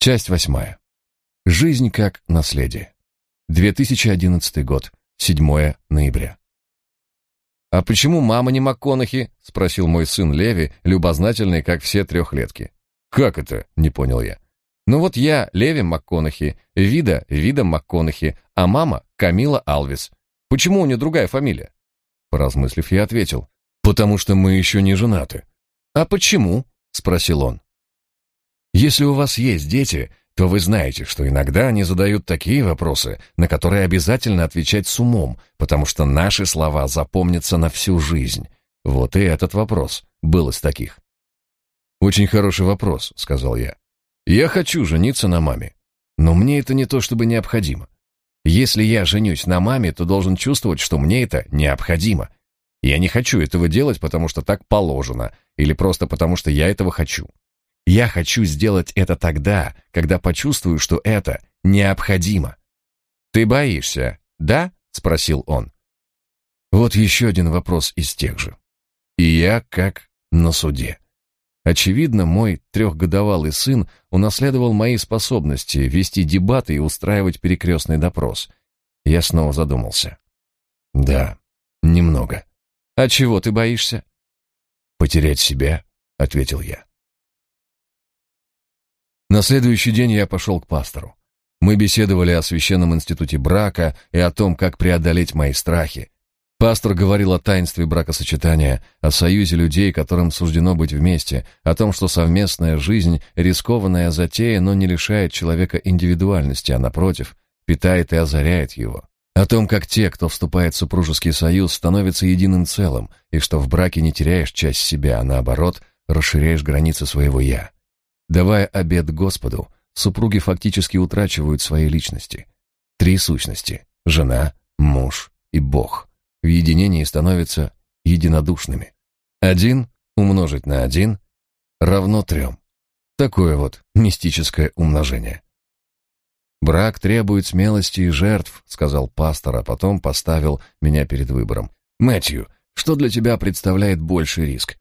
Часть восьмая. Жизнь как наследие. 2011 год. 7 ноября. «А почему мама не МакКонахи?» — спросил мой сын Леви, любознательный, как все трехлетки. «Как это?» — не понял я. «Ну вот я Леви МакКонахи, Вида Вида МакКонахи, а мама Камила Алвис. Почему у нее другая фамилия?» Поразмыслив, я ответил. «Потому что мы еще не женаты». «А почему?» — спросил он. Если у вас есть дети, то вы знаете, что иногда они задают такие вопросы, на которые обязательно отвечать с умом, потому что наши слова запомнятся на всю жизнь. Вот и этот вопрос был из таких. «Очень хороший вопрос», — сказал я. «Я хочу жениться на маме, но мне это не то чтобы необходимо. Если я женюсь на маме, то должен чувствовать, что мне это необходимо. Я не хочу этого делать, потому что так положено, или просто потому что я этого хочу. Я хочу сделать это тогда, когда почувствую, что это необходимо. Ты боишься, да? спросил он. Вот еще один вопрос из тех же. И я как на суде. Очевидно, мой трехгодовалый сын унаследовал мои способности вести дебаты и устраивать перекрестный допрос. Я снова задумался. Да, немного. А чего ты боишься? Потерять себя, ответил я. На следующий день я пошел к пастору. Мы беседовали о священном институте брака и о том, как преодолеть мои страхи. Пастор говорил о таинстве бракосочетания, о союзе людей, которым суждено быть вместе, о том, что совместная жизнь — рискованная затея, но не лишает человека индивидуальности, а, напротив, питает и озаряет его. О том, как те, кто вступает в супружеский союз, становятся единым целым, и что в браке не теряешь часть себя, а наоборот, расширяешь границы своего «я». Давая обет Господу, супруги фактически утрачивают свои личности. Три сущности – жена, муж и Бог – в единении становятся единодушными. Один умножить на один равно трем. Такое вот мистическое умножение. «Брак требует смелости и жертв», — сказал пастор, а потом поставил меня перед выбором. «Мэтью, что для тебя представляет больший риск?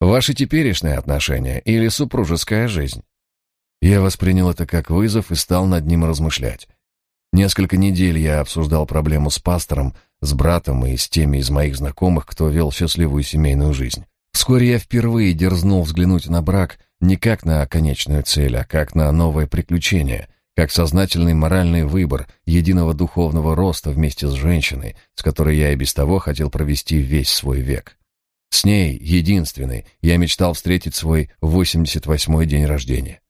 Ваши теперешние отношения или супружеская жизнь? Я воспринял это как вызов и стал над ним размышлять. Несколько недель я обсуждал проблему с пастором, с братом и с теми из моих знакомых, кто вел счастливую семейную жизнь. Вскоре я впервые дерзнул взглянуть на брак не как на конечную цель, а как на новое приключение, как сознательный моральный выбор единого духовного роста вместе с женщиной, с которой я и без того хотел провести весь свой век. С ней, единственной, я мечтал встретить свой 88-й день рождения.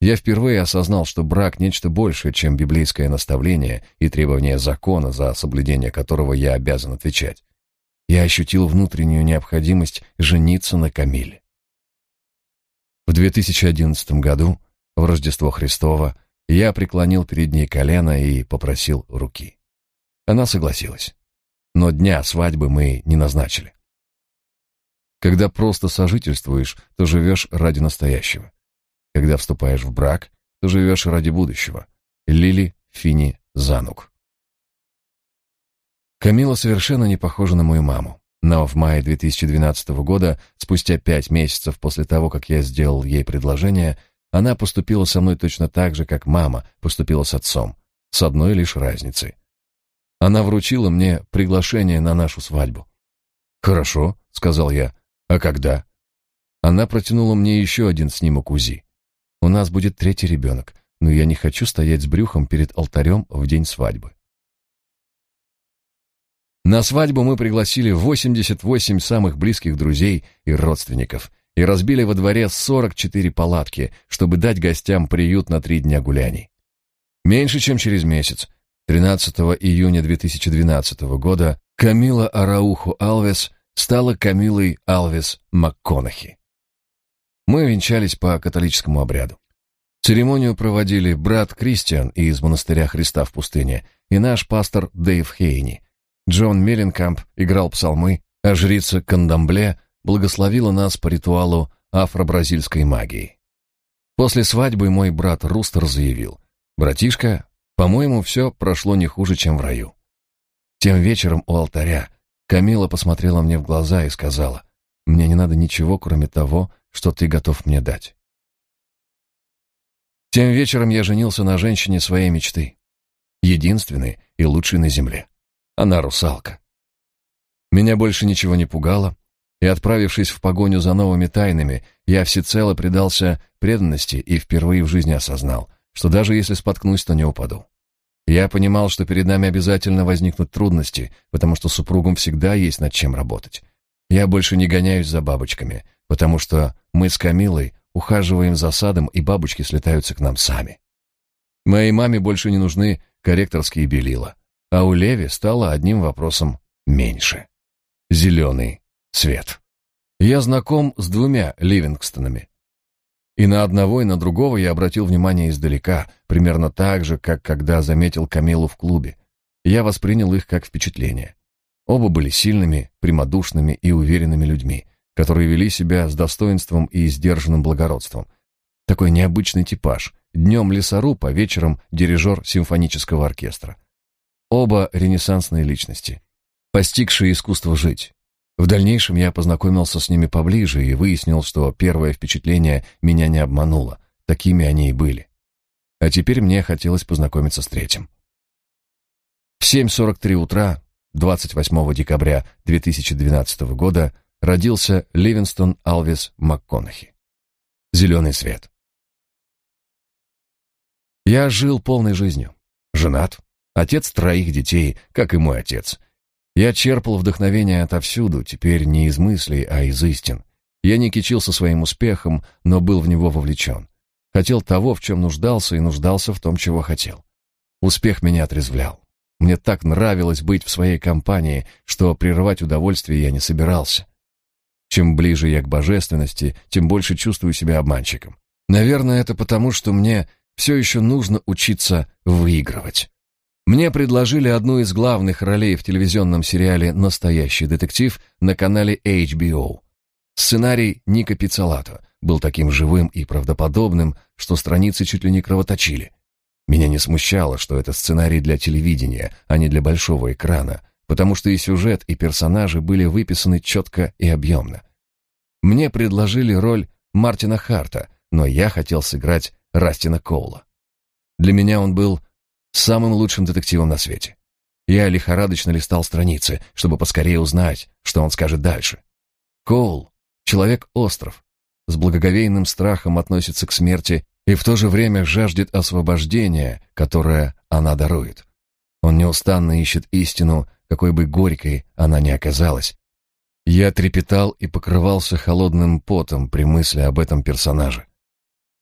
Я впервые осознал, что брак — нечто большее, чем библейское наставление и требование закона, за соблюдение которого я обязан отвечать. Я ощутил внутреннюю необходимость жениться на Камиле. В 2011 году, в Рождество Христово, я преклонил перед ней колено и попросил руки. Она согласилась. Но дня свадьбы мы не назначили. Когда просто сожительствуешь, то живешь ради настоящего. Когда вступаешь в брак, то живешь ради будущего. Лили Фини Занук. Камила совершенно не похожа на мою маму. Но в мае 2012 года, спустя пять месяцев после того, как я сделал ей предложение, она поступила со мной точно так же, как мама поступила с отцом, с одной лишь разницей. Она вручила мне приглашение на нашу свадьбу. «Хорошо», — сказал я, а когда? Она протянула мне еще один снимок УЗИ. У нас будет третий ребенок, но я не хочу стоять с брюхом перед алтарем в день свадьбы. На свадьбу мы пригласили 88 самых близких друзей и родственников и разбили во дворе 44 палатки, чтобы дать гостям приют на три дня гуляний. Меньше чем через месяц, 13 июня 2012 года, Камила Арауху Алвес стала Камилой Алвис МакКонахи. Мы венчались по католическому обряду. Церемонию проводили брат Кристиан из монастыря Христа в пустыне и наш пастор Дэйв Хейни. Джон Мелленкамп играл псалмы, а жрица Кандамбле благословила нас по ритуалу афро-бразильской магии. После свадьбы мой брат Рустер заявил, «Братишка, по-моему, все прошло не хуже, чем в раю». Тем вечером у алтаря Камила посмотрела мне в глаза и сказала, «Мне не надо ничего, кроме того, что ты готов мне дать». Тем вечером я женился на женщине своей мечты. Единственной и лучшей на земле. Она русалка. Меня больше ничего не пугало, и, отправившись в погоню за новыми тайнами, я всецело предался преданности и впервые в жизни осознал, что даже если споткнусь, то не упаду. Я понимал, что перед нами обязательно возникнут трудности, потому что супругам всегда есть над чем работать. Я больше не гоняюсь за бабочками, потому что мы с Камилой ухаживаем за садом, и бабочки слетаются к нам сами. Моей маме больше не нужны корректорские белила, а у Леви стало одним вопросом меньше. Зеленый цвет. Я знаком с двумя Ливингстонами. И на одного, и на другого я обратил внимание издалека, примерно так же, как когда заметил Камилу в клубе. Я воспринял их как впечатление. Оба были сильными, прямодушными и уверенными людьми, которые вели себя с достоинством и сдержанным благородством. Такой необычный типаж. Днем лесоруб, а вечером дирижер симфонического оркестра. Оба ренессансные личности, постигшие искусство жить. В дальнейшем я познакомился с ними поближе и выяснил, что первое впечатление меня не обмануло. Такими они и были. А теперь мне хотелось познакомиться с третьим. В 7.43 утра, 28 декабря 2012 года, родился Ливинстон Алвис МакКонахи. Зеленый свет. Я жил полной жизнью. Женат, отец троих детей, как и мой отец. Я черпал вдохновение отовсюду, теперь не из мыслей, а из истин. Я не кичился своим успехом, но был в него вовлечен. Хотел того, в чем нуждался, и нуждался в том, чего хотел. Успех меня отрезвлял. Мне так нравилось быть в своей компании, что прерывать удовольствие я не собирался. Чем ближе я к божественности, тем больше чувствую себя обманщиком. Наверное, это потому, что мне все еще нужно учиться выигрывать. Мне предложили одну из главных ролей в телевизионном сериале «Настоящий детектив» на канале HBO. Сценарий Ника Пиццалато был таким живым и правдоподобным, что страницы чуть ли не кровоточили. Меня не смущало, что это сценарий для телевидения, а не для большого экрана, потому что и сюжет, и персонажи были выписаны четко и объемно. Мне предложили роль Мартина Харта, но я хотел сыграть Растина Коула. Для меня он был самым лучшим детективом на свете. Я лихорадочно листал страницы, чтобы поскорее узнать, что он скажет дальше. Коул — человек-остров, с благоговейным страхом относится к смерти и в то же время жаждет освобождения, которое она дарует. Он неустанно ищет истину, какой бы горькой она ни оказалась. Я трепетал и покрывался холодным потом при мысли об этом персонаже.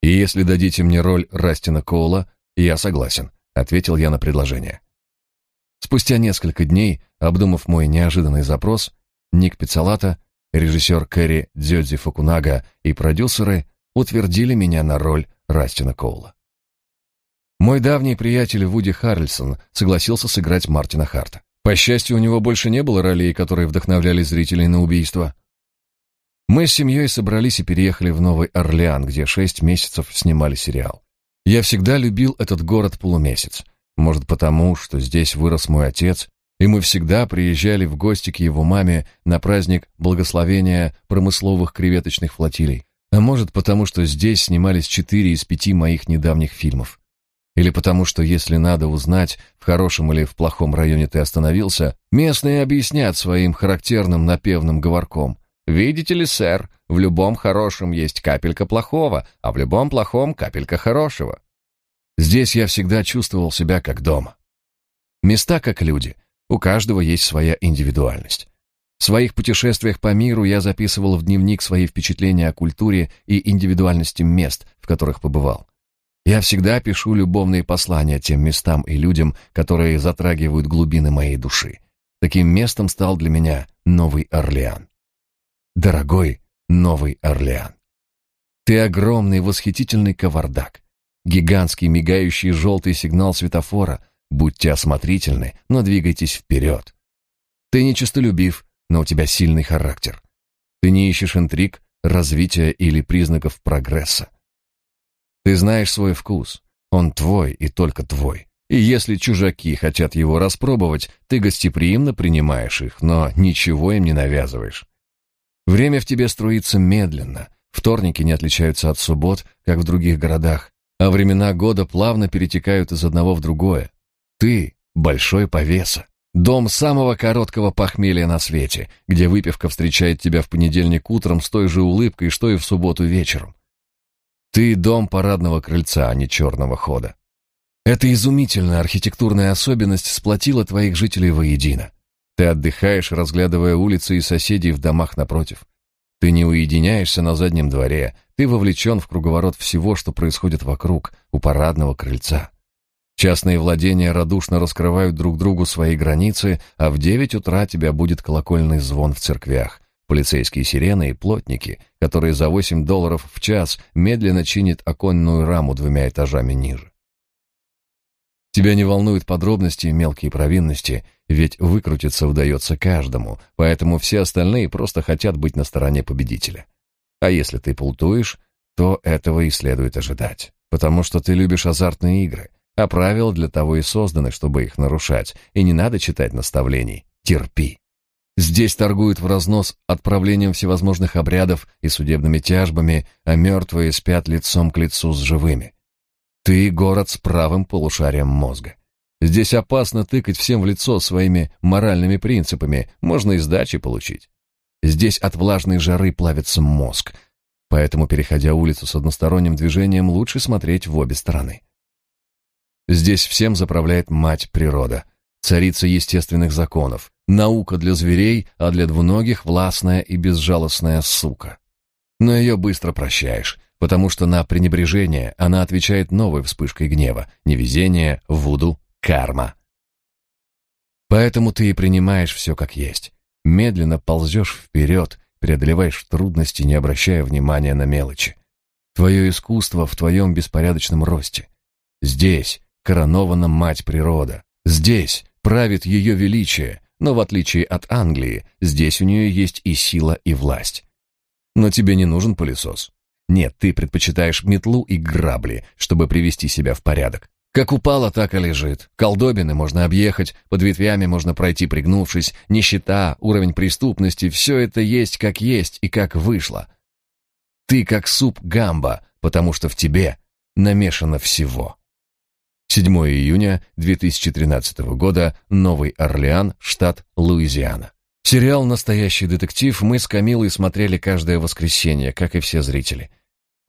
И если дадите мне роль Растина Коула, я согласен, ответил я на предложение. Спустя несколько дней, обдумав мой неожиданный запрос, Ник Пиццалата, режиссер Кэрри Дзёдзи Фукунага и продюсеры утвердили меня на роль Растина Коула. Мой давний приятель Вуди Харрельсон согласился сыграть Мартина Харта. По счастью, у него больше не было ролей, которые вдохновляли зрителей на убийство. Мы с семьей собрались и переехали в Новый Орлеан, где шесть месяцев снимали сериал. Я всегда любил этот город полумесяц. Может, потому, что здесь вырос мой отец, и мы всегда приезжали в гости к его маме на праздник благословения промысловых креветочных флотилий. А может, потому что здесь снимались четыре из пяти моих недавних фильмов. Или потому что, если надо узнать, в хорошем или в плохом районе ты остановился, местные объяснят своим характерным напевным говорком. «Видите ли, сэр, в любом хорошем есть капелька плохого, а в любом плохом капелька хорошего». Здесь я всегда чувствовал себя как дома. Места как люди, у каждого есть своя индивидуальность. В своих путешествиях по миру я записывал в дневник свои впечатления о культуре и индивидуальности мест, в которых побывал. Я всегда пишу любовные послания тем местам и людям, которые затрагивают глубины моей души. Таким местом стал для меня Новый Орлеан. Дорогой Новый Орлеан. Ты огромный восхитительный кавардак. Гигантский мигающий желтый сигнал светофора. Будьте осмотрительны, но двигайтесь вперед. Ты нечистолюбив, но у тебя сильный характер. Ты не ищешь интриг, развития или признаков прогресса. Ты знаешь свой вкус. Он твой и только твой. И если чужаки хотят его распробовать, ты гостеприимно принимаешь их, но ничего им не навязываешь. Время в тебе струится медленно. Вторники не отличаются от суббот, как в других городах, а времена года плавно перетекают из одного в другое. Ты — большой повеса. Дом самого короткого похмелья на свете, где выпивка встречает тебя в понедельник утром с той же улыбкой, что и в субботу вечером. Ты — дом парадного крыльца, а не черного хода. Эта изумительная архитектурная особенность сплотила твоих жителей воедино. Ты отдыхаешь, разглядывая улицы и соседей в домах напротив. Ты не уединяешься на заднем дворе, ты вовлечен в круговорот всего, что происходит вокруг, у парадного крыльца. Частные владения радушно раскрывают друг другу свои границы, а в девять утра тебя будет колокольный звон в церквях, полицейские сирены и плотники, которые за восемь долларов в час медленно чинят оконную раму двумя этажами ниже. Тебя не волнуют подробности и мелкие провинности, ведь выкрутиться удается каждому, поэтому все остальные просто хотят быть на стороне победителя. А если ты плутуешь, то этого и следует ожидать, потому что ты любишь азартные игры, а правила для того и созданы, чтобы их нарушать, и не надо читать наставлений. Терпи. Здесь торгуют в разнос отправлением всевозможных обрядов и судебными тяжбами, а мертвые спят лицом к лицу с живыми. Ты город с правым полушарием мозга. Здесь опасно тыкать всем в лицо своими моральными принципами, можно и сдачи получить. Здесь от влажной жары плавится мозг, поэтому, переходя улицу с односторонним движением, лучше смотреть в обе стороны. Здесь всем заправляет мать природа, царица естественных законов, наука для зверей, а для двуногих властная и безжалостная сука. Но ее быстро прощаешь, потому что на пренебрежение она отвечает новой вспышкой гнева, невезение, вуду, карма. Поэтому ты и принимаешь все как есть. Медленно ползешь вперед, преодолеваешь трудности, не обращая внимания на мелочи. Твое искусство в твоем беспорядочном росте. Здесь коронована мать природа. Здесь правит ее величие, но в отличие от Англии, здесь у нее есть и сила, и власть. Но тебе не нужен пылесос. Нет, ты предпочитаешь метлу и грабли, чтобы привести себя в порядок. Как упало, так и лежит. Колдобины можно объехать, под ветвями можно пройти пригнувшись, нищета, уровень преступности — все это есть как есть и как вышло. Ты как суп гамба, потому что в тебе намешано всего. 7 июня 2013 года, Новый Орлеан, штат Луизиана. Сериал «Настоящий детектив» мы с Камилой смотрели каждое воскресенье, как и все зрители.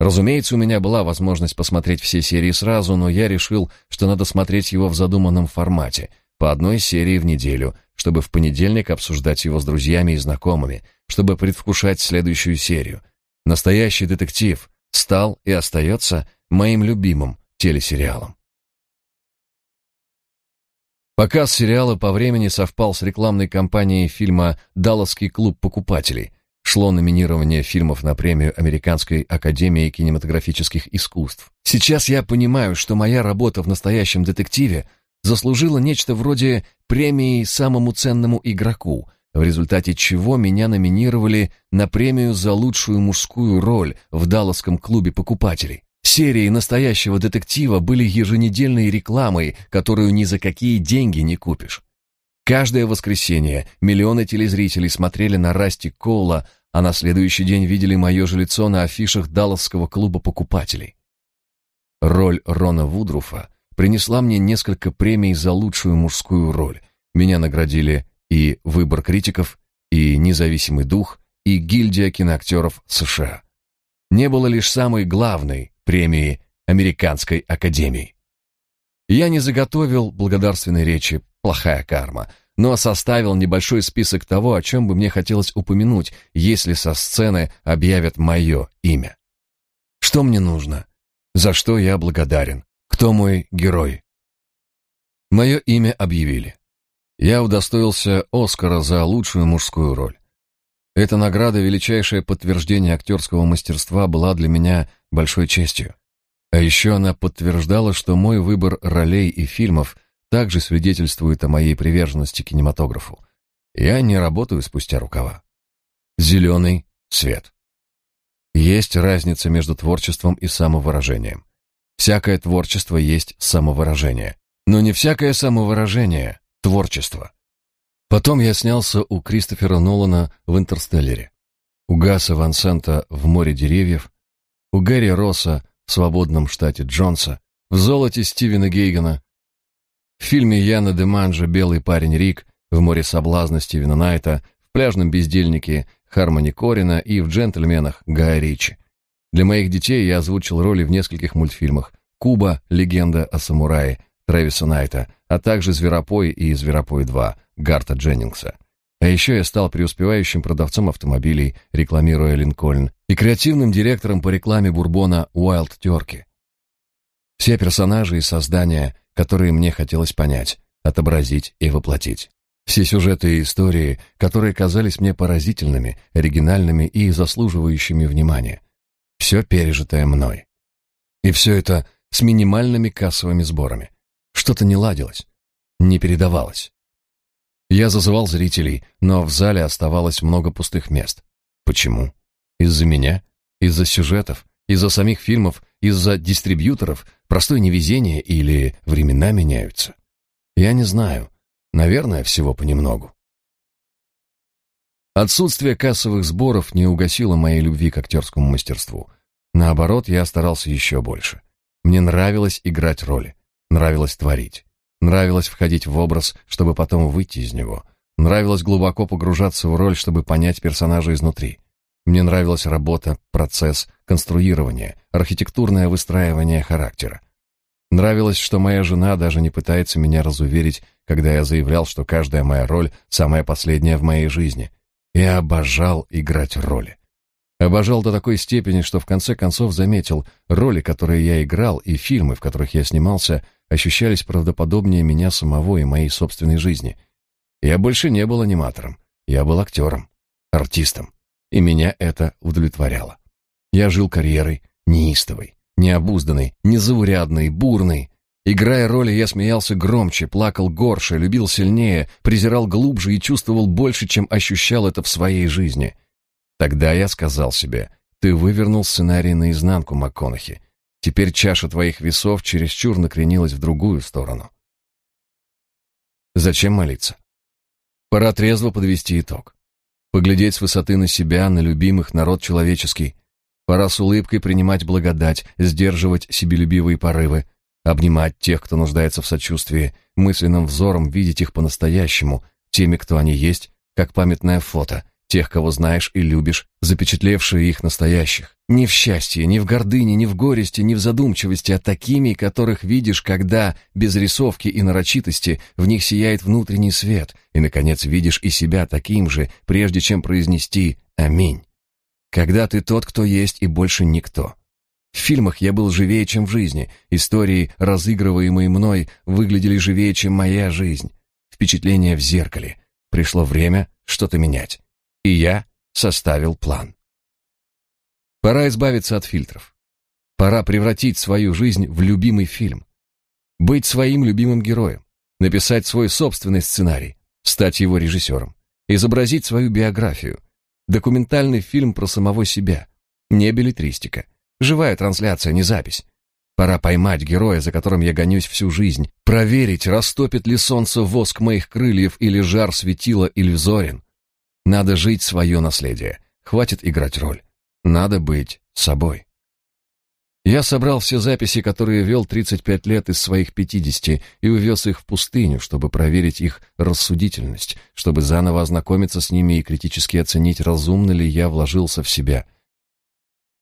Разумеется, у меня была возможность посмотреть все серии сразу, но я решил, что надо смотреть его в задуманном формате, по одной серии в неделю, чтобы в понедельник обсуждать его с друзьями и знакомыми, чтобы предвкушать следующую серию. Настоящий детектив стал и остается моим любимым телесериалом. Показ сериала по времени совпал с рекламной кампанией фильма «Далласский клуб покупателей», шло номинирование фильмов на премию Американской академии кинематографических искусств. Сейчас я понимаю, что моя работа в настоящем детективе заслужила нечто вроде премии самому ценному игроку, в результате чего меня номинировали на премию за лучшую мужскую роль в Далласском клубе покупателей. Серии настоящего детектива были еженедельной рекламой, которую ни за какие деньги не купишь. Каждое воскресенье миллионы телезрителей смотрели на Расти Коула, а на следующий день видели мое же лицо на афишах Далласского клуба покупателей. Роль Рона Вудруфа принесла мне несколько премий за лучшую мужскую роль. Меня наградили и «Выбор критиков», и «Независимый дух», и «Гильдия киноактеров США». Не было лишь самой главной премии Американской академии. Я не заготовил благодарственной речи плохая карма, но составил небольшой список того, о чем бы мне хотелось упомянуть, если со сцены объявят мое имя. Что мне нужно? За что я благодарен? Кто мой герой? Мое имя объявили. Я удостоился Оскара за лучшую мужскую роль. Эта награда, величайшее подтверждение актерского мастерства, была для меня большой честью. А еще она подтверждала, что мой выбор ролей и фильмов также свидетельствует о моей приверженности кинематографу. Я не работаю спустя рукава. Зеленый свет. Есть разница между творчеством и самовыражением. Всякое творчество есть самовыражение, но не всякое самовыражение — творчество. Потом я снялся у Кристофера Нолана в «Интерстеллере», у Гаса Ван Сента в «Море деревьев», у Гэри Росса в свободном штате Джонса, в золоте Стивена Гейгана, в фильме Яна де Манжа «Белый парень Рик», в «Море соблазна» Стивена Найта, в «Пляжном бездельнике» Хармони Корина и в «Джентльменах» Гая Ричи. Для моих детей я озвучил роли в нескольких мультфильмах «Куба. Легенда о самурае» Трэвиса Найта, а также «Зверопой» и «Зверопой 2» Гарта Дженнингса. А еще я стал преуспевающим продавцом автомобилей, рекламируя Линкольн, и креативным директором по рекламе бурбона Wild Turkey. Все персонажи и создания, которые мне хотелось понять, отобразить и воплотить. Все сюжеты и истории, которые казались мне поразительными, оригинальными и заслуживающими внимания. Все пережитое мной. И все это с минимальными кассовыми сборами. Что-то не ладилось, не передавалось. Я зазывал зрителей, но в зале оставалось много пустых мест. Почему? Из-за меня? Из-за сюжетов? Из-за самих фильмов? Из-за дистрибьюторов? Простое невезение или времена меняются? Я не знаю. Наверное, всего понемногу. Отсутствие кассовых сборов не угасило моей любви к актерскому мастерству. Наоборот, я старался еще больше. Мне нравилось играть роли, нравилось творить. Нравилось входить в образ, чтобы потом выйти из него. Нравилось глубоко погружаться в роль, чтобы понять персонажа изнутри. Мне нравилась работа, процесс, конструирование, архитектурное выстраивание характера. Нравилось, что моя жена даже не пытается меня разуверить, когда я заявлял, что каждая моя роль самая последняя в моей жизни. Я обожал играть роли. Обожал до такой степени, что в конце концов заметил, роли, которые я играл, и фильмы, в которых я снимался, ощущались правдоподобнее меня самого и моей собственной жизни. Я больше не был аниматором, я был актером, артистом, и меня это удовлетворяло. Я жил карьерой, неистовой, необузданной, незаурядной, бурной. Играя роли, я смеялся громче, плакал горше, любил сильнее, презирал глубже и чувствовал больше, чем ощущал это в своей жизни. Тогда я сказал себе, ты вывернул сценарий наизнанку, МакКонахи. Теперь чаша твоих весов чересчур накренилась в другую сторону. Зачем молиться? Пора трезво подвести итог. Поглядеть с высоты на себя, на любимых, народ человеческий. Пора с улыбкой принимать благодать, сдерживать себелюбивые порывы, обнимать тех, кто нуждается в сочувствии, мысленным взором видеть их по-настоящему, теми, кто они есть, как памятное фото, тех, кого знаешь и любишь, запечатлевшие их настоящих. Не в счастье, не в гордыне, не в горести, не в задумчивости, а такими, которых видишь, когда, без рисовки и нарочитости, в них сияет внутренний свет, и, наконец, видишь и себя таким же, прежде чем произнести «Аминь». Когда ты тот, кто есть, и больше никто. В фильмах я был живее, чем в жизни, истории, разыгрываемые мной, выглядели живее, чем моя жизнь. Впечатление в зеркале. Пришло время что-то менять и я составил план. Пора избавиться от фильтров. Пора превратить свою жизнь в любимый фильм. Быть своим любимым героем, написать свой собственный сценарий, стать его режиссером, изобразить свою биографию. Документальный фильм про самого себя, не билетристика, живая трансляция, не запись. Пора поймать героя, за которым я гонюсь всю жизнь, проверить, растопит ли солнце воск моих крыльев или жар светила или зорин. Надо жить свое наследие. Хватит играть роль. Надо быть собой. Я собрал все записи, которые вел 35 лет из своих 50, и увез их в пустыню, чтобы проверить их рассудительность, чтобы заново ознакомиться с ними и критически оценить, разумно ли я вложился в себя.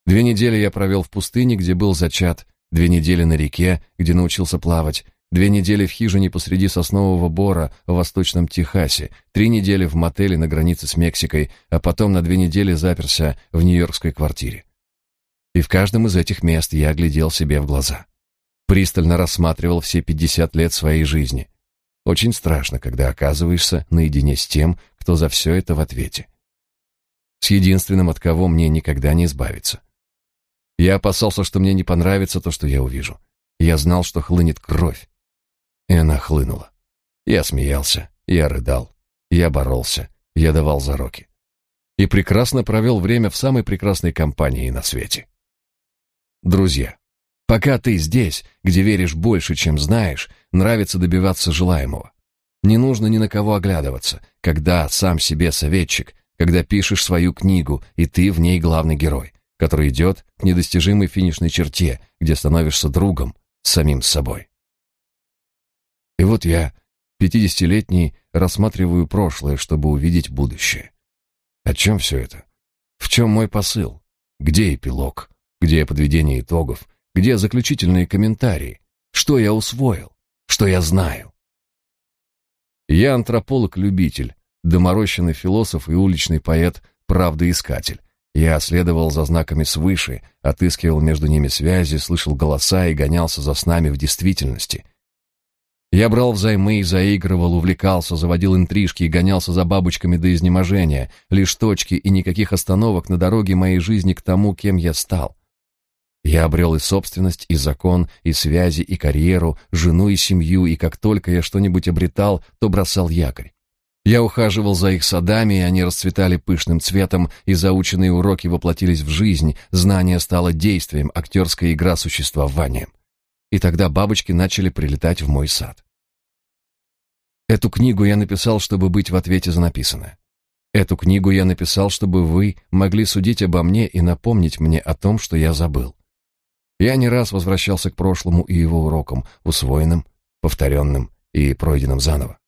Две недели я провел в пустыне, где был зачат, две недели на реке, где научился плавать, Две недели в хижине посреди соснового бора в Восточном Техасе, три недели в мотеле на границе с Мексикой, а потом на две недели заперся в нью-йоркской квартире. И в каждом из этих мест я глядел себе в глаза. Пристально рассматривал все пятьдесят лет своей жизни. Очень страшно, когда оказываешься наедине с тем, кто за все это в ответе. С единственным, от кого мне никогда не избавиться. Я опасался, что мне не понравится то, что я увижу. Я знал, что хлынет кровь, и она хлынула. Я смеялся, я рыдал, я боролся, я давал зароки. И прекрасно провел время в самой прекрасной компании на свете. Друзья, пока ты здесь, где веришь больше, чем знаешь, нравится добиваться желаемого. Не нужно ни на кого оглядываться, когда сам себе советчик, когда пишешь свою книгу, и ты в ней главный герой, который идет к недостижимой финишной черте, где становишься другом самим собой. И вот я, пятидесятилетний, рассматриваю прошлое, чтобы увидеть будущее. О чем все это? В чем мой посыл? Где эпилог? Где подведение итогов? Где заключительные комментарии? Что я усвоил? Что я знаю? Я антрополог-любитель, доморощенный философ и уличный поэт, правдоискатель. Я следовал за знаками свыше, отыскивал между ними связи, слышал голоса и гонялся за снами в действительности. Я брал взаймы, заигрывал, увлекался, заводил интрижки и гонялся за бабочками до изнеможения, лишь точки и никаких остановок на дороге моей жизни к тому, кем я стал. Я обрел и собственность, и закон, и связи, и карьеру, жену и семью, и как только я что-нибудь обретал, то бросал якорь. Я ухаживал за их садами, и они расцветали пышным цветом, и заученные уроки воплотились в жизнь, знание стало действием, актерская игра существованием. И тогда бабочки начали прилетать в мой сад. Эту книгу я написал, чтобы быть в ответе за написанное. Эту книгу я написал, чтобы вы могли судить обо мне и напомнить мне о том, что я забыл. Я не раз возвращался к прошлому и его урокам, усвоенным, повторенным и пройденным заново.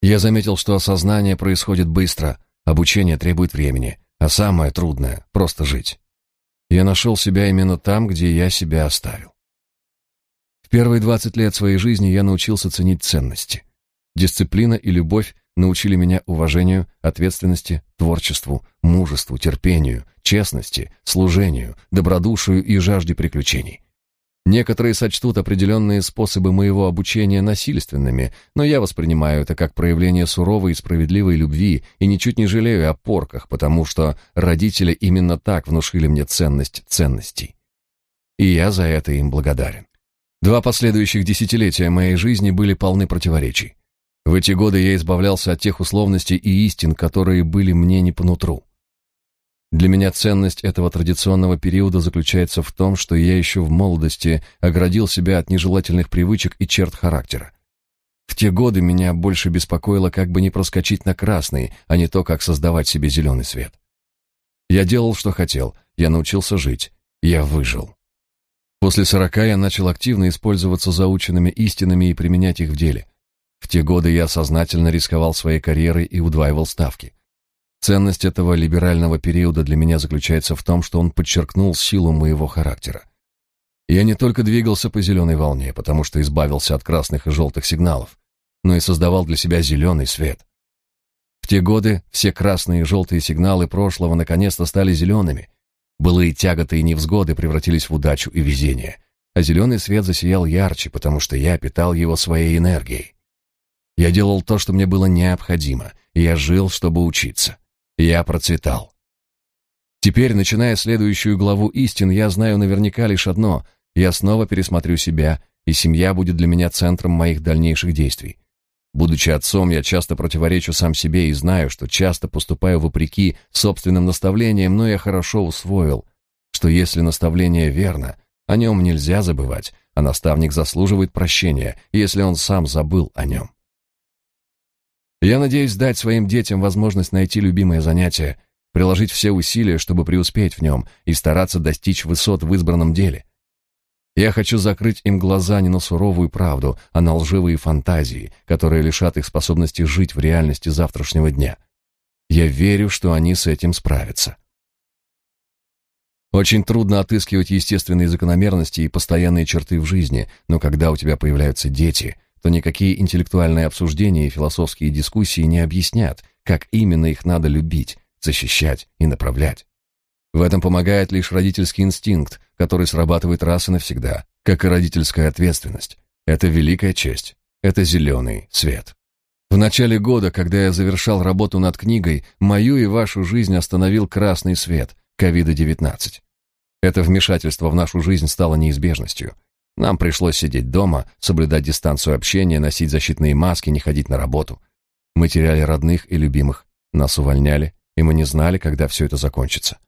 Я заметил, что осознание происходит быстро, обучение требует времени, а самое трудное — просто жить. Я нашел себя именно там, где я себя оставил. Первые 20 лет своей жизни я научился ценить ценности. Дисциплина и любовь научили меня уважению, ответственности, творчеству, мужеству, терпению, честности, служению, добродушию и жажде приключений. Некоторые сочтут определенные способы моего обучения насильственными, но я воспринимаю это как проявление суровой и справедливой любви и ничуть не жалею о порках, потому что родители именно так внушили мне ценность ценностей. И я за это им благодарен. Два последующих десятилетия моей жизни были полны противоречий. В эти годы я избавлялся от тех условностей и истин, которые были мне не по нутру. Для меня ценность этого традиционного периода заключается в том, что я еще в молодости оградил себя от нежелательных привычек и черт характера. В те годы меня больше беспокоило, как бы не проскочить на красный, а не то, как создавать себе зеленый свет. Я делал, что хотел, я научился жить, я выжил. После сорока я начал активно использоваться заученными истинами и применять их в деле. В те годы я сознательно рисковал своей карьерой и удваивал ставки. Ценность этого либерального периода для меня заключается в том, что он подчеркнул силу моего характера. Я не только двигался по зеленой волне, потому что избавился от красных и желтых сигналов, но и создавал для себя зеленый свет. В те годы все красные и желтые сигналы прошлого наконец-то стали зелеными. Былые тяготы и невзгоды превратились в удачу и везение, а зеленый свет засиял ярче, потому что я питал его своей энергией. Я делал то, что мне было необходимо, я жил, чтобы учиться. Я процветал. Теперь, начиная следующую главу истин, я знаю наверняка лишь одно — я снова пересмотрю себя, и семья будет для меня центром моих дальнейших действий. Будучи отцом, я часто противоречу сам себе и знаю, что часто поступаю вопреки собственным наставлениям, но я хорошо усвоил, что если наставление верно, о нем нельзя забывать, а наставник заслуживает прощения, если он сам забыл о нем. Я надеюсь дать своим детям возможность найти любимое занятие, приложить все усилия, чтобы преуспеть в нем и стараться достичь высот в избранном деле. Я хочу закрыть им глаза не на суровую правду, а на лживые фантазии, которые лишат их способности жить в реальности завтрашнего дня. Я верю, что они с этим справятся. Очень трудно отыскивать естественные закономерности и постоянные черты в жизни, но когда у тебя появляются дети, то никакие интеллектуальные обсуждения и философские дискуссии не объяснят, как именно их надо любить, защищать и направлять. В этом помогает лишь родительский инстинкт, который срабатывает раз и навсегда, как и родительская ответственность. Это великая честь. Это зеленый свет. В начале года, когда я завершал работу над книгой, мою и вашу жизнь остановил красный свет COVID-19. Это вмешательство в нашу жизнь стало неизбежностью. Нам пришлось сидеть дома, соблюдать дистанцию общения, носить защитные маски, не ходить на работу. Мы теряли родных и любимых, нас увольняли, и мы не знали, когда все это закончится.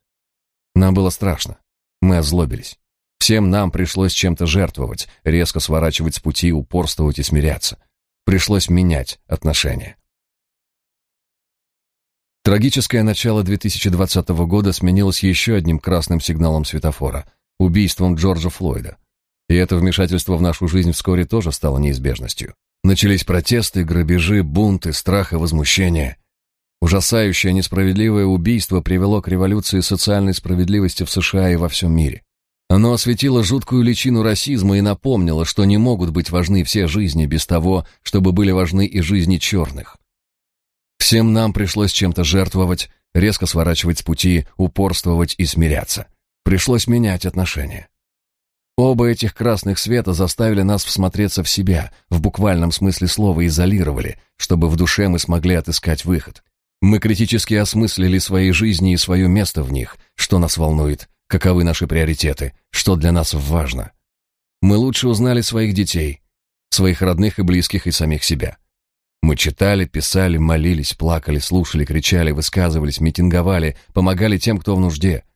Нам было страшно. Мы озлобились. Всем нам пришлось чем-то жертвовать, резко сворачивать с пути, упорствовать и смиряться. Пришлось менять отношения. Трагическое начало 2020 года сменилось еще одним красным сигналом светофора – убийством Джорджа Флойда. И это вмешательство в нашу жизнь вскоре тоже стало неизбежностью. Начались протесты, грабежи, бунты, страх и возмущение. Ужасающее несправедливое убийство привело к революции социальной справедливости в США и во всем мире. Оно осветило жуткую личину расизма и напомнило, что не могут быть важны все жизни без того, чтобы были важны и жизни черных. Всем нам пришлось чем-то жертвовать, резко сворачивать с пути, упорствовать и смиряться. Пришлось менять отношения. Оба этих красных света заставили нас всмотреться в себя, в буквальном смысле слова изолировали, чтобы в душе мы смогли отыскать выход. Мы критически осмыслили свои жизни и свое место в них, что нас волнует, каковы наши приоритеты, что для нас важно. Мы лучше узнали своих детей, своих родных и близких и самих себя. Мы читали, писали, молились, плакали, слушали, кричали, высказывались, митинговали, помогали тем, кто в нужде –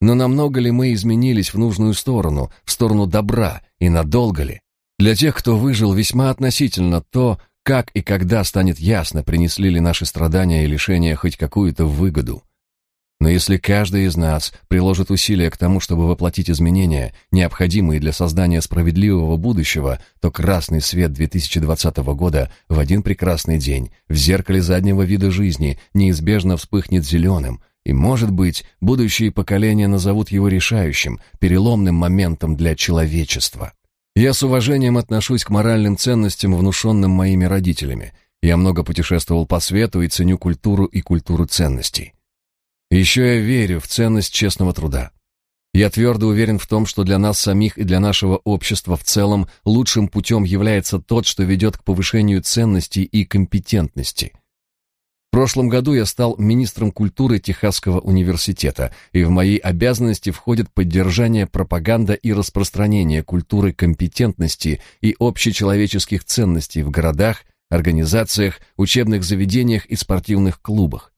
но намного ли мы изменились в нужную сторону, в сторону добра, и надолго ли? Для тех, кто выжил, весьма относительно то, как и когда станет ясно, принесли ли наши страдания и лишения хоть какую-то выгоду. Но если каждый из нас приложит усилия к тому, чтобы воплотить изменения, необходимые для создания справедливого будущего, то красный свет 2020 года в один прекрасный день в зеркале заднего вида жизни неизбежно вспыхнет зеленым, и, может быть, будущие поколения назовут его решающим, переломным моментом для человечества. Я с уважением отношусь к моральным ценностям, внушенным моими родителями. Я много путешествовал по свету и ценю культуру и культуру ценностей. Еще я верю в ценность честного труда. Я твердо уверен в том, что для нас самих и для нашего общества в целом лучшим путем является тот, что ведет к повышению ценностей и компетентности – прошлом году я стал министром культуры Техасского университета, и в мои обязанности входит поддержание, пропаганда и распространение культуры компетентности и общечеловеческих ценностей в городах, организациях, учебных заведениях и спортивных клубах.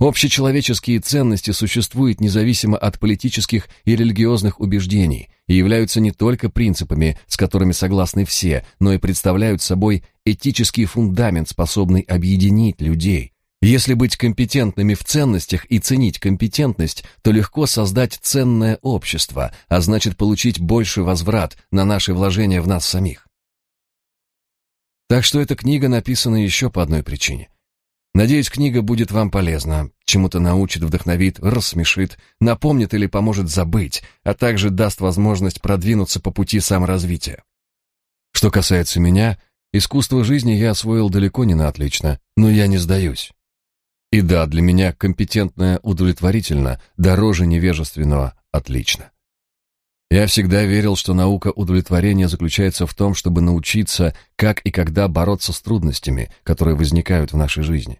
Общечеловеческие ценности существуют независимо от политических и религиозных убеждений и являются не только принципами, с которыми согласны все, но и представляют собой этический фундамент, способный объединить людей. Если быть компетентными в ценностях и ценить компетентность, то легко создать ценное общество, а значит получить больше возврат на наши вложения в нас самих. Так что эта книга написана еще по одной причине – Надеюсь, книга будет вам полезна, чему-то научит, вдохновит, рассмешит, напомнит или поможет забыть, а также даст возможность продвинуться по пути саморазвития. Что касается меня, искусство жизни я освоил далеко не на отлично, но я не сдаюсь. И да, для меня компетентное удовлетворительно, дороже невежественного отлично. Я всегда верил, что наука удовлетворения заключается в том, чтобы научиться, как и когда бороться с трудностями, которые возникают в нашей жизни.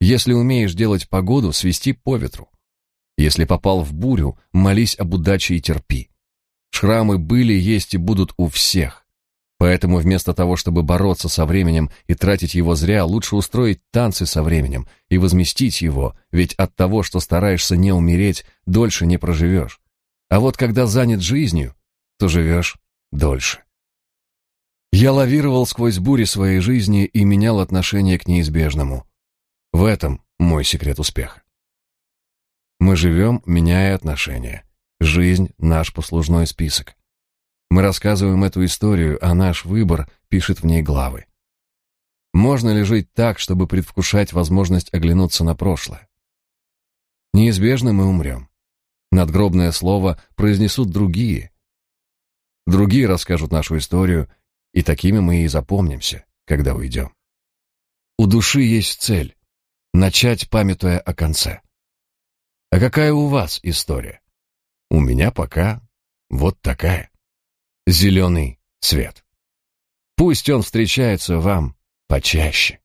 Если умеешь делать погоду, свисти по ветру. Если попал в бурю, молись об удаче и терпи. Шрамы были, есть и будут у всех. Поэтому вместо того, чтобы бороться со временем и тратить его зря, лучше устроить танцы со временем и возместить его, ведь от того, что стараешься не умереть, дольше не проживешь. А вот когда занят жизнью, то живешь дольше. Я лавировал сквозь бури своей жизни и менял отношение к неизбежному. В этом мой секрет успеха. Мы живем, меняя отношения. Жизнь — наш послужной список. Мы рассказываем эту историю, а наш выбор пишет в ней главы. Можно ли жить так, чтобы предвкушать возможность оглянуться на прошлое? Неизбежно мы умрем. Надгробное слово произнесут другие. Другие расскажут нашу историю, и такими мы и запомнимся, когда уйдем. У души есть цель — начать, памятуя о конце. А какая у вас история? У меня пока вот такая. Зеленый цвет. Пусть он встречается вам почаще.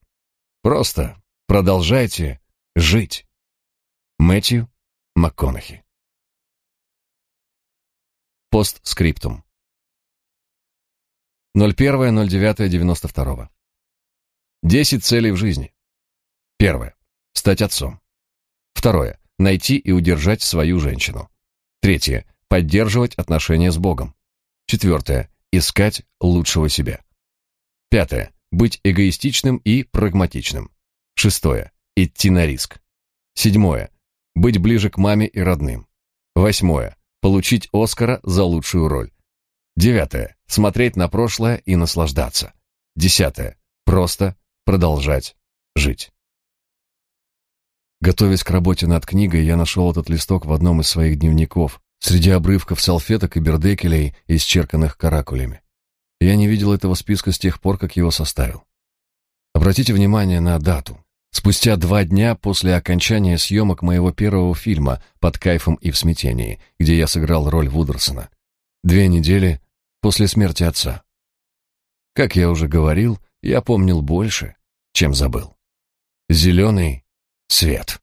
Просто продолжайте жить. Мэтью МакКонахи Постскриптум. 01.09.92. Десять целей в жизни. Первое. Стать отцом. Второе. Найти и удержать свою женщину. Третье. Поддерживать отношения с Богом. Четвертое. Искать лучшего себя. Пятое. Быть эгоистичным и прагматичным. Шестое. Идти на риск. Седьмое. Быть ближе к маме и родным. Восьмое. Получить Оскара за лучшую роль. Девятое. Смотреть на прошлое и наслаждаться. Десятое. Просто продолжать жить. Готовясь к работе над книгой, я нашел этот листок в одном из своих дневников, среди обрывков салфеток и бердекелей, исчерканных каракулями. Я не видел этого списка с тех пор, как его составил. Обратите внимание на дату. Спустя два дня после окончания съемок моего первого фильма «Под кайфом и в смятении», где я сыграл роль Вудерсона. Две недели после смерти отца. Как я уже говорил, я помнил больше, чем забыл. Зеленый свет.